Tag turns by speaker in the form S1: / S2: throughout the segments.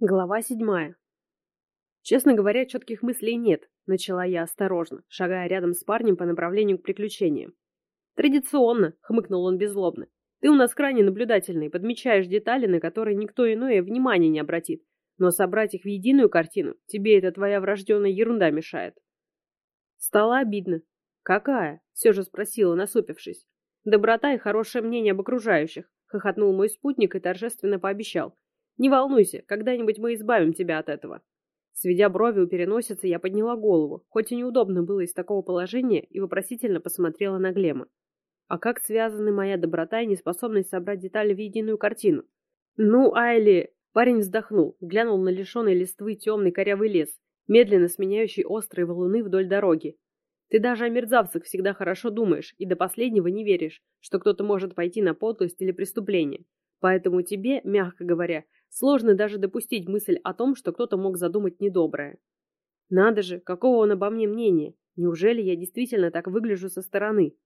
S1: Глава седьмая. Честно говоря, четких мыслей нет, начала я осторожно, шагая рядом с парнем по направлению к приключениям. Традиционно, хмыкнул он беззлобно. Ты у нас крайне наблюдательный, подмечаешь детали, на которые никто иное внимания не обратит. Но собрать их в единую картину, тебе эта твоя врожденная ерунда мешает. Стало обидно. Какая? Все же спросила, насупившись. Доброта и хорошее мнение об окружающих, хохотнул мой спутник и торжественно пообещал. Не волнуйся, когда-нибудь мы избавим тебя от этого. Сведя брови у переносицы, я подняла голову, хоть и неудобно было из такого положения, и вопросительно посмотрела на Глема. А как связаны моя доброта и неспособность собрать детали в единую картину? Ну, Айли... Парень вздохнул, глянул на лишенный листвы темный корявый лес, медленно сменяющий острые валуны вдоль дороги. Ты даже о мерзавцах всегда хорошо думаешь и до последнего не веришь, что кто-то может пойти на подлость или преступление. Поэтому тебе, мягко говоря, Сложно даже допустить мысль о том, что кто-то мог задумать недоброе. Надо же, какого он обо мне мнения? Неужели я действительно так выгляжу со стороны?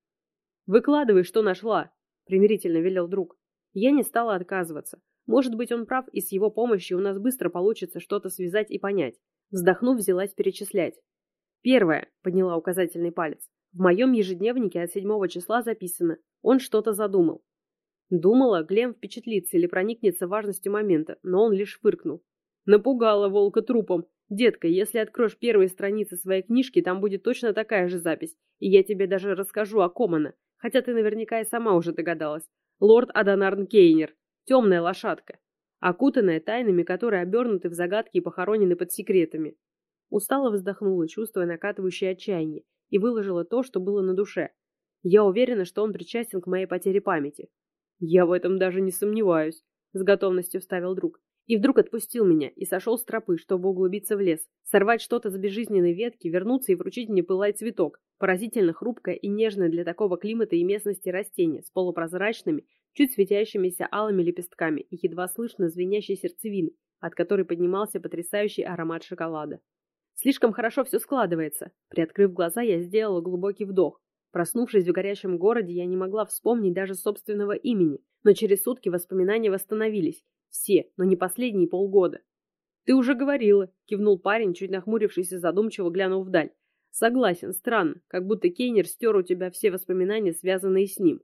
S1: Выкладывай, что нашла, примирительно велел друг. Я не стала отказываться. Может быть, он прав, и с его помощью у нас быстро получится что-то связать и понять. Вздохнув, взялась перечислять. Первое, подняла указательный палец. В моем ежедневнике от седьмого числа записано. Он что-то задумал. Думала, Глем впечатлится или проникнется важностью момента, но он лишь фыркнул. Напугала волка трупом. Детка, если откроешь первые страницы своей книжки, там будет точно такая же запись. И я тебе даже расскажу о Комана, хотя ты наверняка и сама уже догадалась. Лорд Адонарн Кейнер. Темная лошадка. Окутанная тайнами, которые обернуты в загадки и похоронены под секретами. Устало вздохнула, чувствуя накатывающее отчаяние, и выложила то, что было на душе. Я уверена, что он причастен к моей потере памяти. «Я в этом даже не сомневаюсь», — с готовностью вставил друг. И вдруг отпустил меня и сошел с тропы, чтобы углубиться в лес, сорвать что-то с безжизненной ветки, вернуться и вручить мне пылай цветок, поразительно хрупкое и нежное для такого климата и местности растение с полупрозрачными, чуть светящимися алыми лепестками и едва слышно звенящей сердцевиной, от которой поднимался потрясающий аромат шоколада. Слишком хорошо все складывается. Приоткрыв глаза, я сделала глубокий вдох, Проснувшись в горящем городе, я не могла вспомнить даже собственного имени, но через сутки воспоминания восстановились. Все, но не последние полгода. «Ты уже говорила», — кивнул парень, чуть нахмурившись и задумчиво глянул вдаль. «Согласен, странно, как будто Кейнер стер у тебя все воспоминания, связанные с ним».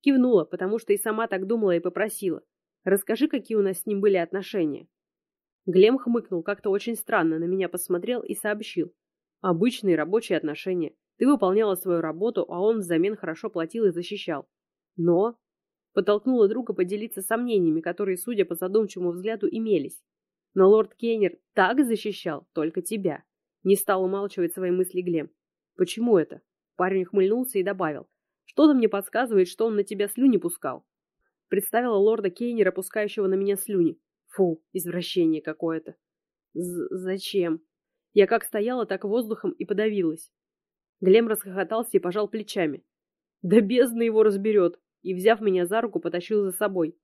S1: Кивнула, потому что и сама так думала и попросила. «Расскажи, какие у нас с ним были отношения». Глем хмыкнул, как-то очень странно на меня посмотрел и сообщил. «Обычные рабочие отношения. Ты выполняла свою работу, а он взамен хорошо платил и защищал. Но... Подтолкнула друга поделиться сомнениями, которые, судя по задумчивому взгляду, имелись. Но лорд Кейнер так защищал только тебя. Не стал умалчивать свои мысли Глем. Почему это? Парень хмыльнулся и добавил. Что-то мне подсказывает, что он на тебя слюни пускал. Представила лорда Кейнера, пускающего на меня слюни. Фу, извращение какое-то. Зачем? Я как стояла, так воздухом и подавилась. Глем расхохотался и пожал плечами. Да бездна его разберет, и, взяв меня за руку, потащил за собой.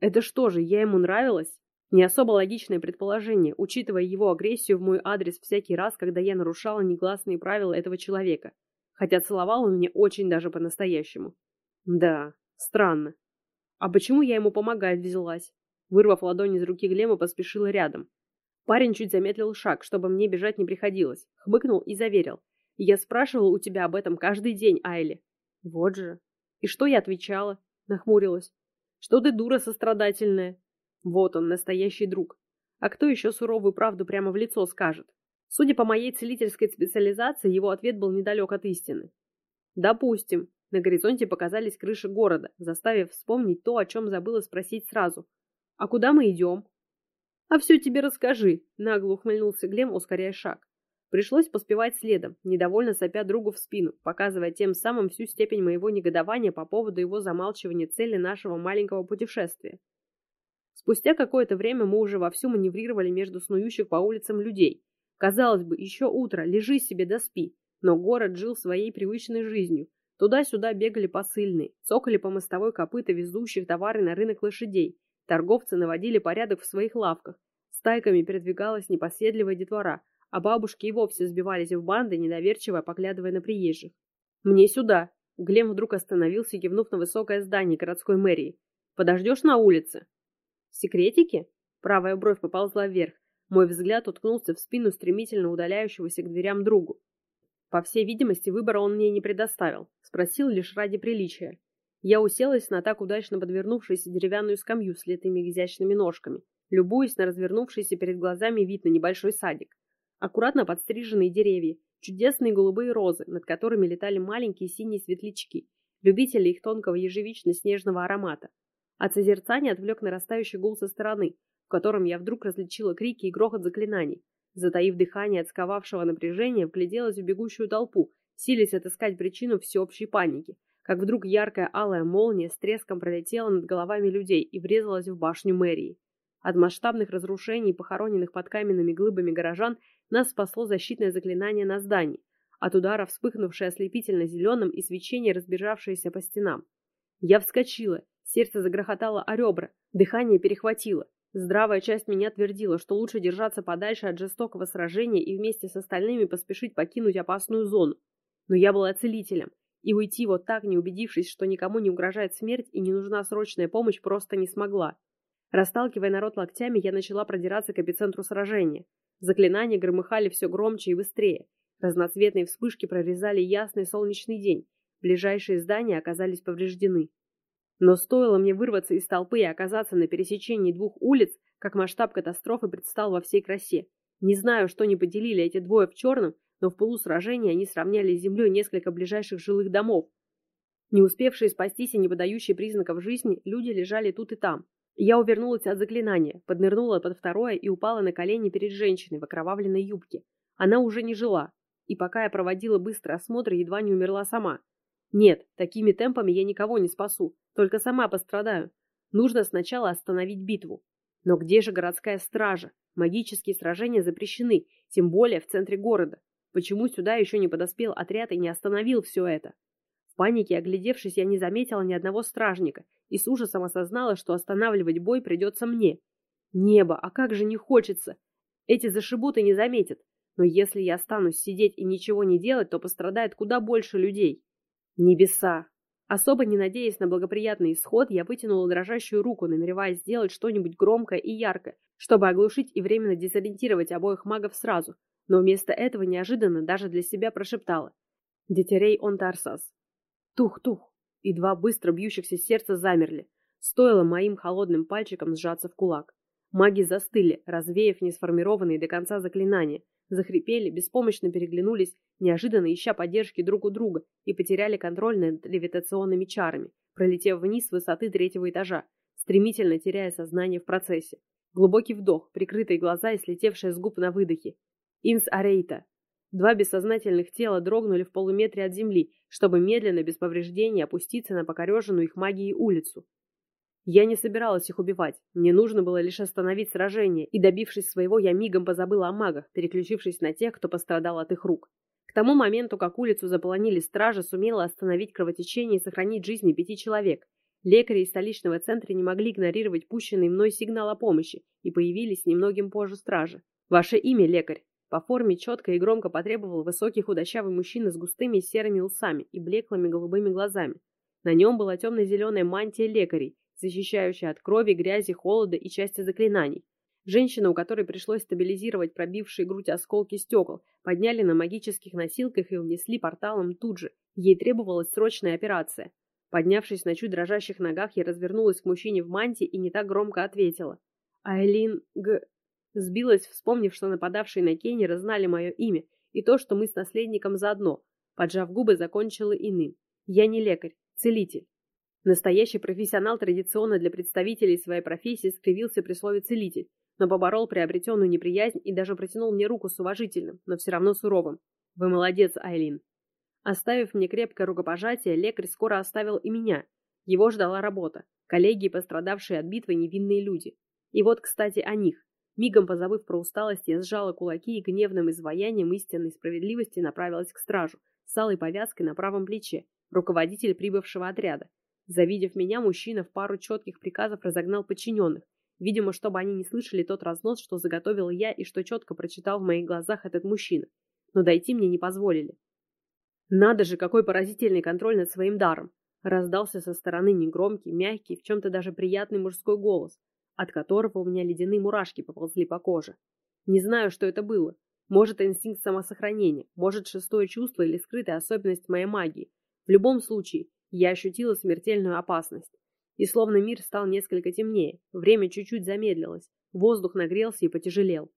S1: Это что же, я ему нравилась? Не особо логичное предположение, учитывая его агрессию в мой адрес всякий раз, когда я нарушала негласные правила этого человека. Хотя целовал он меня очень даже по-настоящему. Да, странно. А почему я ему помогать взялась? Вырвав ладонь из руки Глема, поспешила рядом. Парень чуть замедлил шаг, чтобы мне бежать не приходилось. Хмыкнул и заверил. Я спрашивал у тебя об этом каждый день, Айли. Вот же. И что я отвечала? Нахмурилась. Что ты дура сострадательная. Вот он, настоящий друг. А кто еще суровую правду прямо в лицо скажет? Судя по моей целительской специализации, его ответ был недалек от истины. Допустим. На горизонте показались крыши города, заставив вспомнить то, о чем забыла спросить сразу. А куда мы идем? А все тебе расскажи, нагло ухмыльнулся Глем, ускоряя шаг. Пришлось поспевать следом, недовольно сопя другу в спину, показывая тем самым всю степень моего негодования по поводу его замалчивания цели нашего маленького путешествия. Спустя какое-то время мы уже вовсю маневрировали между снующих по улицам людей. Казалось бы, еще утро, лежи себе да спи. Но город жил своей привычной жизнью. Туда-сюда бегали посыльные, цокали по мостовой копыта везущих товары на рынок лошадей. Торговцы наводили порядок в своих лавках. Стайками передвигалась непоседливая детвора – а бабушки и вовсе сбивались в банды, недоверчиво поглядывая на приезжих. «Мне сюда!» Глем вдруг остановился, кивнув на высокое здание городской мэрии. «Подождешь на улице?» «Секретики?» Правая бровь поползла вверх. Мой взгляд уткнулся в спину стремительно удаляющегося к дверям другу. По всей видимости, выбора он мне не предоставил. Спросил лишь ради приличия. Я уселась на так удачно подвернувшуюся деревянную скамью с литыми изящными ножками, любуясь на развернувшийся перед глазами вид на небольшой садик. Аккуратно подстриженные деревья, чудесные голубые розы, над которыми летали маленькие синие светлячки, любители их тонкого ежевично-снежного аромата. От созерцания отвлек нарастающий гул со стороны, в котором я вдруг различила крики и грохот заклинаний. Затаив дыхание от сковавшего напряжения, вгляделась в бегущую толпу, силясь отыскать причину всеобщей паники, как вдруг яркая алая молния с треском пролетела над головами людей и врезалась в башню мэрии. От масштабных разрушений, похороненных под каменными глыбами горожан, нас спасло защитное заклинание на здании, от удара вспыхнувшее ослепительно зеленым и свечение, разбежавшееся по стенам. Я вскочила, сердце загрохотало о ребра, дыхание перехватило. Здравая часть меня твердила, что лучше держаться подальше от жестокого сражения и вместе с остальными поспешить покинуть опасную зону. Но я была целителем, и уйти вот так, не убедившись, что никому не угрожает смерть и не нужна срочная помощь, просто не смогла. Расталкивая народ локтями, я начала продираться к эпицентру сражения. Заклинания громыхали все громче и быстрее. Разноцветные вспышки прорезали ясный солнечный день. Ближайшие здания оказались повреждены. Но стоило мне вырваться из толпы и оказаться на пересечении двух улиц, как масштаб катастрофы предстал во всей красе. Не знаю, что не поделили эти двое в черном, но в пылу сражения они сравняли с землей несколько ближайших жилых домов. Не успевшие спастись и не подающие признаков жизни, люди лежали тут и там. Я увернулась от заклинания, поднырнула под второе и упала на колени перед женщиной в окровавленной юбке. Она уже не жила, и пока я проводила быстрый осмотр, едва не умерла сама. Нет, такими темпами я никого не спасу, только сама пострадаю. Нужно сначала остановить битву. Но где же городская стража? Магические сражения запрещены, тем более в центре города. Почему сюда еще не подоспел отряд и не остановил все это? В панике, оглядевшись, я не заметила ни одного стражника и с ужасом осознала, что останавливать бой придется мне. Небо, а как же не хочется! Эти зашибуты не заметят. Но если я останусь сидеть и ничего не делать, то пострадает куда больше людей. Небеса! Особо не надеясь на благоприятный исход, я вытянула дрожащую руку, намереваясь сделать что-нибудь громкое и яркое, чтобы оглушить и временно дезориентировать обоих магов сразу, но вместо этого неожиданно даже для себя прошептала. «Детерей он Тарсас». Тух-тух, и два быстро бьющихся сердца замерли. Стоило моим холодным пальчикам сжаться в кулак. Маги застыли, развеяв несформированные до конца заклинания, захрипели, беспомощно переглянулись, неожиданно ища поддержки друг у друга, и потеряли контроль над левитационными чарами, пролетев вниз с высоты третьего этажа, стремительно теряя сознание в процессе. Глубокий вдох, прикрытые глаза и слетевшие с губ на выдохе. Инс Арейта. Два бессознательных тела дрогнули в полуметре от земли, чтобы медленно, без повреждений, опуститься на покореженную их магией улицу. Я не собиралась их убивать. Мне нужно было лишь остановить сражение, и, добившись своего, я мигом позабыла о магах, переключившись на тех, кто пострадал от их рук. К тому моменту, как улицу заполонили стражи, сумела остановить кровотечение и сохранить жизни пяти человек. Лекари из столичного центра не могли игнорировать пущенный мной сигнал о помощи и появились немногим позже стражи. «Ваше имя, лекарь?» По форме четко и громко потребовал высокий худощавый мужчина с густыми серыми усами и блеклыми голубыми глазами. На нем была темно-зеленая мантия лекарей, защищающая от крови, грязи, холода и части заклинаний. Женщина, у которой пришлось стабилизировать пробившие грудь осколки стекол, подняли на магических носилках и унесли порталом тут же. Ей требовалась срочная операция. Поднявшись на чуть дрожащих ногах, я развернулась к мужчине в мантии и не так громко ответила. «Айлин Г...» Сбилась, вспомнив, что нападавшие на Кейнера знали мое имя и то, что мы с наследником заодно. Поджав губы, закончила иным. Я не лекарь, целитель. Настоящий профессионал традиционно для представителей своей профессии скривился при слове «целитель», но поборол приобретенную неприязнь и даже протянул мне руку с уважительным, но все равно суровым. «Вы молодец, Айлин». Оставив мне крепкое рукопожатие, лекарь скоро оставил и меня. Его ждала работа. Коллеги, пострадавшие от битвы невинные люди. И вот, кстати, о них. Мигом позабыв про усталость, я сжала кулаки и гневным изваянием истинной справедливости направилась к стражу, с алой повязкой на правом плече, руководитель прибывшего отряда. Завидев меня, мужчина в пару четких приказов разогнал подчиненных, видимо, чтобы они не слышали тот разнос, что заготовила я и что четко прочитал в моих глазах этот мужчина. Но дойти мне не позволили. Надо же, какой поразительный контроль над своим даром! Раздался со стороны негромкий, мягкий, в чем-то даже приятный мужской голос, от которого у меня ледяные мурашки поползли по коже. Не знаю, что это было. Может, инстинкт самосохранения, может, шестое чувство или скрытая особенность моей магии. В любом случае, я ощутила смертельную опасность. И словно мир стал несколько темнее, время чуть-чуть замедлилось, воздух нагрелся и потяжелел.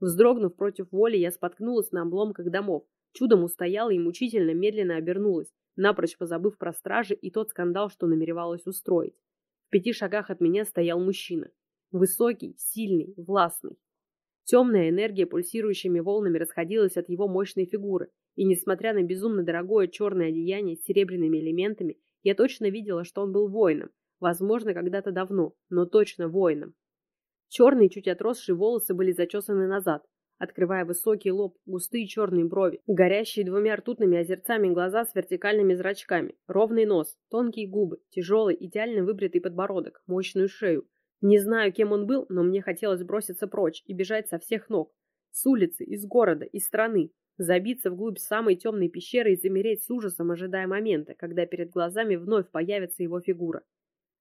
S1: Вздрогнув против воли, я споткнулась на обломках домов, чудом устояла и мучительно медленно обернулась, напрочь позабыв про стражи и тот скандал, что намеревалась устроить. В пяти шагах от меня стоял мужчина. Высокий, сильный, властный. Темная энергия пульсирующими волнами расходилась от его мощной фигуры, и, несмотря на безумно дорогое черное одеяние с серебряными элементами, я точно видела, что он был воином, возможно, когда-то давно, но точно воином. Черные, чуть отросшие волосы были зачесаны назад, открывая высокий лоб, густые черные брови, горящие двумя ртутными озерцами глаза с вертикальными зрачками, ровный нос, тонкие губы, тяжелый, идеально выбритый подбородок, мощную шею. Не знаю, кем он был, но мне хотелось броситься прочь и бежать со всех ног. С улицы, из города, из страны. Забиться вглубь самой темной пещеры и замереть с ужасом, ожидая момента, когда перед глазами вновь появится его фигура.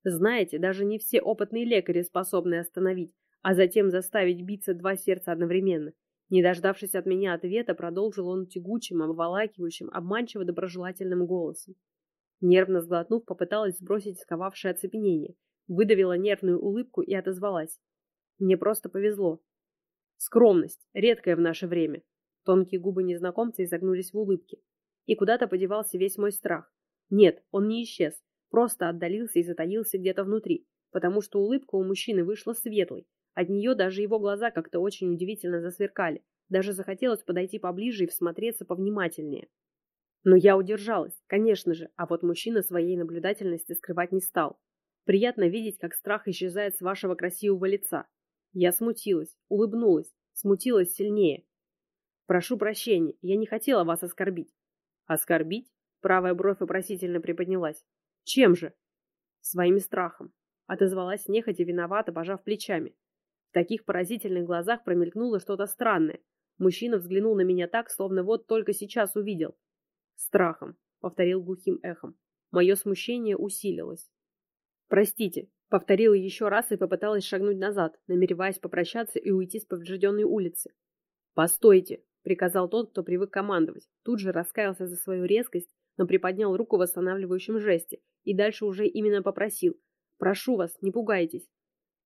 S1: Знаете, даже не все опытные лекари способны остановить, а затем заставить биться два сердца одновременно. Не дождавшись от меня ответа, продолжил он тягучим, обволакивающим, обманчиво доброжелательным голосом. Нервно сглотнув, попыталась сбросить сковавшее оцепенение, выдавила нервную улыбку и отозвалась. Мне просто повезло. Скромность, редкая в наше время. Тонкие губы незнакомца изогнулись в улыбке. И куда-то подевался весь мой страх. Нет, он не исчез, просто отдалился и затаился где-то внутри, потому что улыбка у мужчины вышла светлой, от нее даже его глаза как-то очень удивительно засверкали. Даже захотелось подойти поближе и всмотреться повнимательнее. Но я удержалась, конечно же, а вот мужчина своей наблюдательности скрывать не стал. Приятно видеть, как страх исчезает с вашего красивого лица. Я смутилась, улыбнулась, смутилась сильнее. Прошу прощения, я не хотела вас оскорбить. Оскорбить? Правая бровь вопросительно приподнялась. Чем же? Своим страхом. Отозвалась нехотя виновато, пожав плечами. В таких поразительных глазах промелькнуло что-то странное. Мужчина взглянул на меня так, словно вот только сейчас увидел. «Страхом», — повторил глухим эхом. Мое смущение усилилось. «Простите», — повторила еще раз и попыталась шагнуть назад, намереваясь попрощаться и уйти с поврежденной улицы. «Постойте», — приказал тот, кто привык командовать. Тут же раскаялся за свою резкость, но приподнял руку в восстанавливающем жесте и дальше уже именно попросил. «Прошу вас, не пугайтесь».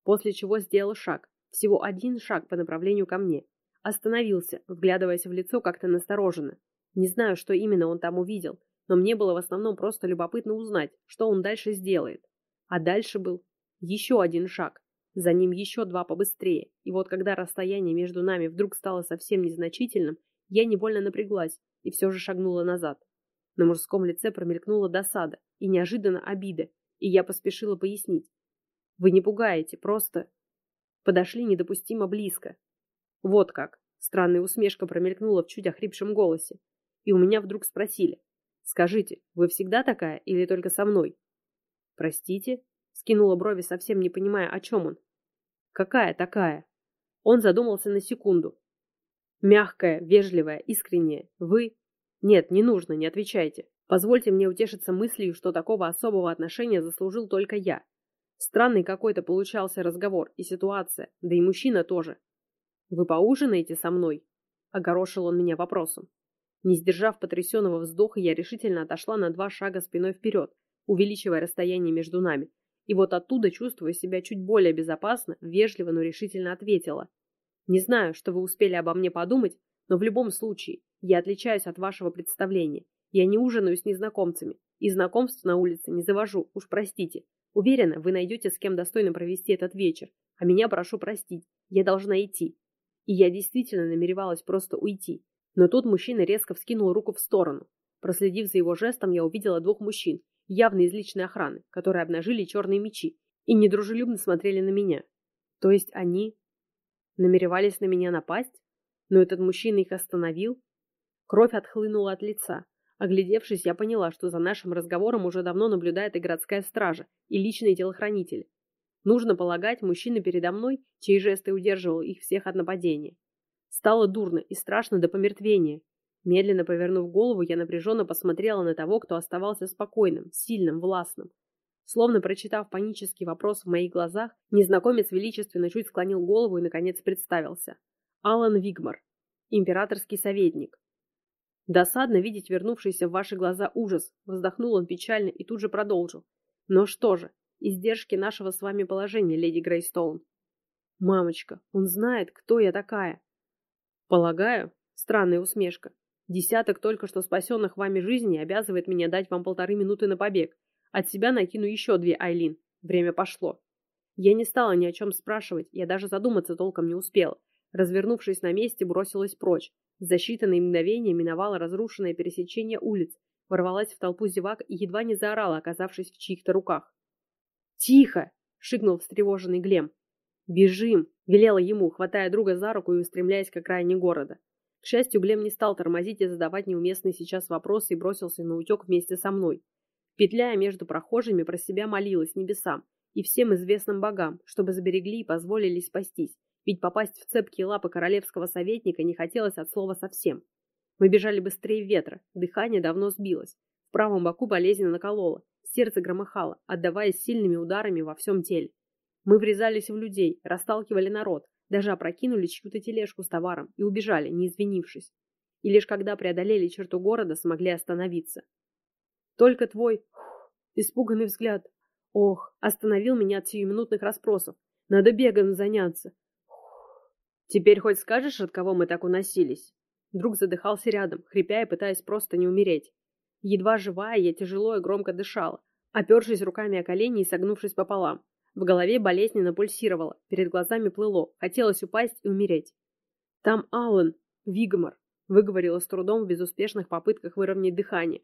S1: После чего сделал шаг, всего один шаг по направлению ко мне. Остановился, вглядываясь в лицо как-то настороженно. Не знаю, что именно он там увидел, но мне было в основном просто любопытно узнать, что он дальше сделает. А дальше был еще один шаг. За ним еще два побыстрее. И вот когда расстояние между нами вдруг стало совсем незначительным, я невольно напряглась и все же шагнула назад. На мужском лице промелькнула досада и неожиданно обида, и я поспешила пояснить. «Вы не пугаете, просто...» подошли недопустимо близко. Вот как. Странная усмешка промелькнула в чуть охрипшем голосе. И у меня вдруг спросили. «Скажите, вы всегда такая или только со мной?» «Простите?» Скинула брови, совсем не понимая, о чем он. «Какая такая?» Он задумался на секунду. «Мягкая, вежливая, искренняя. Вы...» «Нет, не нужно, не отвечайте. Позвольте мне утешиться мыслью, что такого особого отношения заслужил только я. Странный какой-то получался разговор и ситуация, да и мужчина тоже. «Вы поужинаете со мной?» — огорошил он меня вопросом. Не сдержав потрясенного вздоха, я решительно отошла на два шага спиной вперед, увеличивая расстояние между нами. И вот оттуда, чувствуя себя чуть более безопасно, вежливо, но решительно ответила. «Не знаю, что вы успели обо мне подумать, но в любом случае я отличаюсь от вашего представления. Я не ужинаю с незнакомцами, и знакомств на улице не завожу, уж простите. Уверена, вы найдете с кем достойно провести этот вечер, а меня прошу простить, я должна идти. И я действительно намеревалась просто уйти. Но тут мужчина резко вскинул руку в сторону. Проследив за его жестом, я увидела двух мужчин, явно из личной охраны, которые обнажили черные мечи и недружелюбно смотрели на меня. То есть они намеревались на меня напасть? Но этот мужчина их остановил? Кровь отхлынула от лица. Оглядевшись, я поняла, что за нашим разговором уже давно наблюдает и городская стража, и личные телохранители. Нужно полагать, мужчина передо мной, чей жесты удерживал их всех от нападения. Стало дурно и страшно до помертвения. Медленно повернув голову, я напряженно посмотрела на того, кто оставался спокойным, сильным, властным. Словно прочитав панический вопрос в моих глазах, незнакомец величественно чуть склонил голову и, наконец, представился. Алан Вигмар, императорский советник. Досадно видеть вернувшийся в ваши глаза ужас, вздохнул он печально и тут же продолжил. Но что же, издержки нашего с вами положения, леди Грейстоун. Мамочка, он знает, кто я такая. Полагаю, странная усмешка. Десяток только что спасенных вами жизней обязывает меня дать вам полторы минуты на побег. От себя накину еще две, Айлин. Время пошло. Я не стала ни о чем спрашивать, я даже задуматься толком не успела. Развернувшись на месте, бросилась прочь. За считанные мгновения миновала разрушенное пересечение улиц, ворвалась в толпу зевак и едва не заорала, оказавшись в чьих-то руках. «Тихо!» — шикнул встревоженный Глем. «Бежим!» — велела ему, хватая друга за руку и устремляясь к окраине города. К счастью, Глем не стал тормозить и задавать неуместные сейчас вопросы и бросился на утек вместе со мной. Петляя между прохожими, про себя молилась небесам и всем известным богам, чтобы заберегли и позволили спастись, ведь попасть в цепкие лапы королевского советника не хотелось от слова совсем. Мы бежали быстрее ветра, дыхание давно сбилось, в правом боку болезненно накололо, сердце громыхало, отдаваясь сильными ударами во всем теле. Мы врезались в людей, расталкивали народ, даже опрокинули чью-то тележку с товаром и убежали, не извинившись. И лишь когда преодолели черту города, смогли остановиться. Только твой испуганный взгляд, ох, остановил меня от сиюминутных расспросов. Надо бегом заняться. Теперь хоть скажешь, от кого мы так уносились? Друг задыхался рядом, хрипя и пытаясь просто не умереть. Едва живая, я тяжело и громко дышала, опершись руками о колени и согнувшись пополам. В голове болезненно пульсировало, перед глазами плыло, хотелось упасть и умереть. «Там Аллен, Вигмар», — выговорила с трудом в безуспешных попытках выровнять дыхание.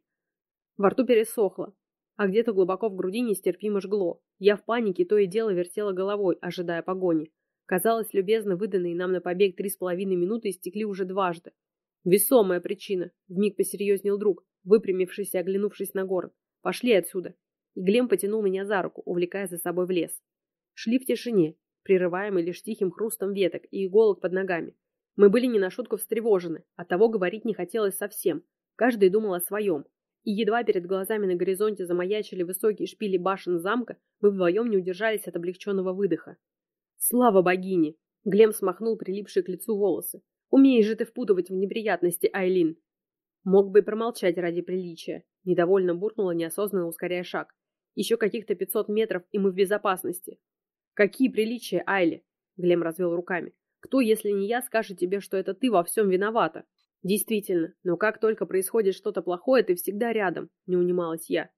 S1: Во рту пересохло, а где-то глубоко в груди нестерпимо жгло. Я в панике то и дело вертела головой, ожидая погони. Казалось, любезно выданные нам на побег три с половиной минуты истекли уже дважды. Весомая причина, вмиг посерьезнел друг, выпрямившись и оглянувшись на город. Пошли отсюда. И Глем потянул меня за руку, увлекая за собой в лес. Шли в тишине, прерываемый лишь тихим хрустом веток и иголок под ногами. Мы были не на шутку встревожены, того говорить не хотелось совсем. Каждый думал о своем. И едва перед глазами на горизонте замаячили высокие шпили башен замка, мы вдвоем не удержались от облегченного выдоха. Слава богине! Глем смахнул прилипшие к лицу волосы. Умеешь же ты впутывать в неприятности, Айлин. Мог бы и промолчать ради приличия. Недовольно буркнула, неосознанно ускоряя шаг. Еще каких-то пятьсот метров, и мы в безопасности. Какие приличия, Айли? Глем развел руками. Кто, если не я, скажет тебе, что это ты во всем виновата? Действительно, но как только происходит что-то плохое, ты всегда рядом, не унималась я.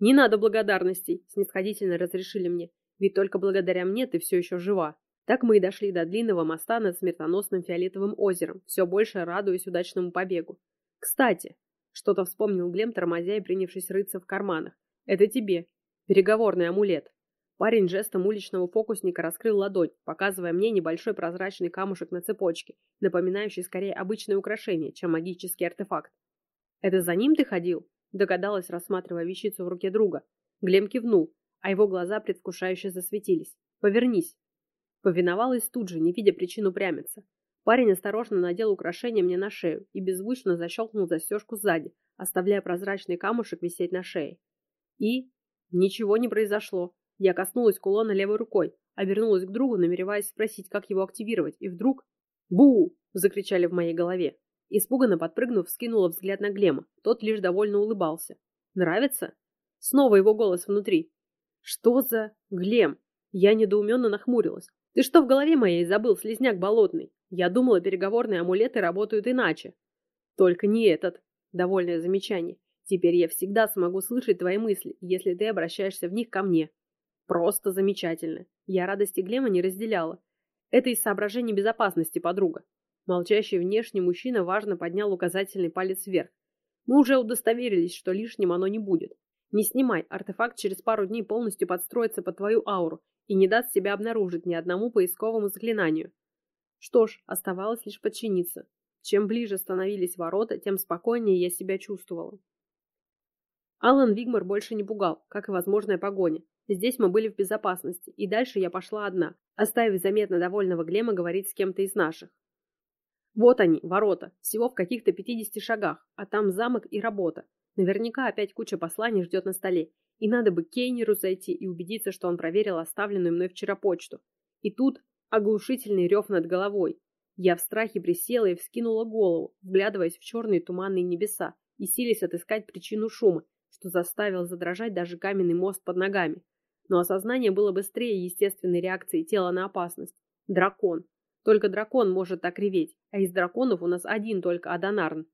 S1: Не надо благодарностей, снисходительно разрешили мне. Ведь только благодаря мне ты все еще жива. Так мы и дошли до длинного моста над смертоносным фиолетовым озером, все больше радуясь удачному побегу. Кстати, что-то вспомнил Глем, тормозя и принявшись рыться в карманах. Это тебе. Переговорный амулет. Парень жестом уличного фокусника раскрыл ладонь, показывая мне небольшой прозрачный камушек на цепочке, напоминающий скорее обычное украшение, чем магический артефакт. «Это за ним ты ходил?» – догадалась, рассматривая вещицу в руке друга. Глем кивнул, а его глаза предвкушающе засветились. «Повернись!» Повиновалась тут же, не видя причин упрямиться. Парень осторожно надел украшение мне на шею и беззвучно защелкнул застежку сзади, оставляя прозрачный камушек висеть на шее. И... Ничего не произошло. Я коснулась кулона левой рукой, обернулась к другу, намереваясь спросить, как его активировать, и вдруг... «Бу!» — закричали в моей голове. Испуганно подпрыгнув, скинула взгляд на Глема. Тот лишь довольно улыбался. «Нравится?» Снова его голос внутри. Что за... Глем? Я недоуменно нахмурилась. Ты что в голове моей забыл, слезняк болотный? Я думала, переговорные амулеты работают иначе. Только не этот. Довольное замечание. Теперь я всегда смогу слышать твои мысли, если ты обращаешься в них ко мне. Просто замечательно. Я радости Глема не разделяла. Это из соображений безопасности, подруга. Молчащий внешний мужчина важно поднял указательный палец вверх. Мы уже удостоверились, что лишним оно не будет. Не снимай, артефакт через пару дней полностью подстроится под твою ауру и не даст себя обнаружить ни одному поисковому заклинанию. Что ж, оставалось лишь подчиниться. Чем ближе становились ворота, тем спокойнее я себя чувствовала. Алан Вигмар больше не пугал, как и возможная погоня. Здесь мы были в безопасности, и дальше я пошла одна, оставив заметно довольного Глема говорить с кем-то из наших. Вот они, ворота, всего в каких-то 50 шагах, а там замок и работа. Наверняка опять куча посланий ждет на столе, И надо бы к Кейнеру зайти и убедиться, что он проверил оставленную мной вчера почту. И тут оглушительный рев над головой. Я в страхе присела и вскинула голову, вглядываясь в черные туманные небеса и силясь отыскать причину шума, что заставил задрожать даже каменный мост под ногами. Но осознание было быстрее естественной реакции тела на опасность. Дракон. Только дракон может так реветь, а из драконов у нас один только Адонарн.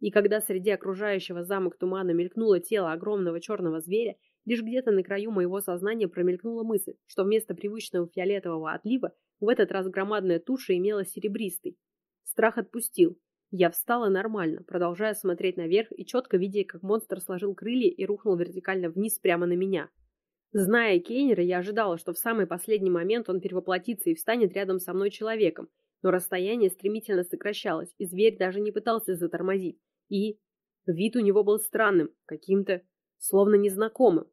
S1: И когда среди окружающего замок тумана мелькнуло тело огромного черного зверя, лишь где-то на краю моего сознания промелькнула мысль, что вместо привычного фиолетового отлива в этот раз громадная туша имела серебристый. Страх отпустил. Я встала нормально, продолжая смотреть наверх и четко видя, как монстр сложил крылья и рухнул вертикально вниз прямо на меня. Зная Кейнера, я ожидала, что в самый последний момент он перевоплотится и встанет рядом со мной человеком, но расстояние стремительно сокращалось, и зверь даже не пытался затормозить. И вид у него был странным, каким-то, словно незнакомым.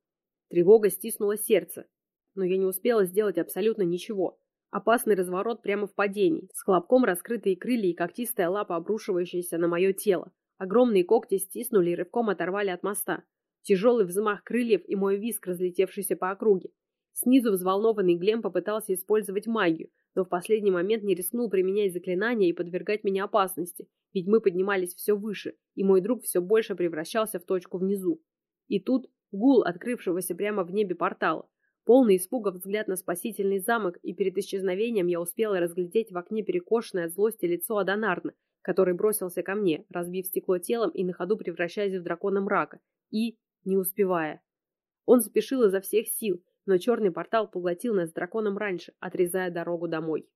S1: Тревога стиснула сердце, но я не успела сделать абсолютно ничего. Опасный разворот прямо в падении, с хлопком раскрытые крылья и когтистая лапа, обрушивающаяся на мое тело. Огромные когти стиснули и рывком оторвали от моста. Тяжелый взмах крыльев и мой виск, разлетевшийся по округе. Снизу взволнованный Глем попытался использовать магию, но в последний момент не рискнул применять заклинания и подвергать меня опасности, ведь мы поднимались все выше, и мой друг все больше превращался в точку внизу. И тут гул открывшегося прямо в небе портала. Полный испуга взгляд на спасительный замок, и перед исчезновением я успела разглядеть в окне перекошенное от злости лицо Адонарна, который бросился ко мне, разбив стекло телом и на ходу превращаясь в дракона мрака, и не успевая. Он спешил изо всех сил, но черный портал поглотил нас с драконом раньше, отрезая дорогу домой.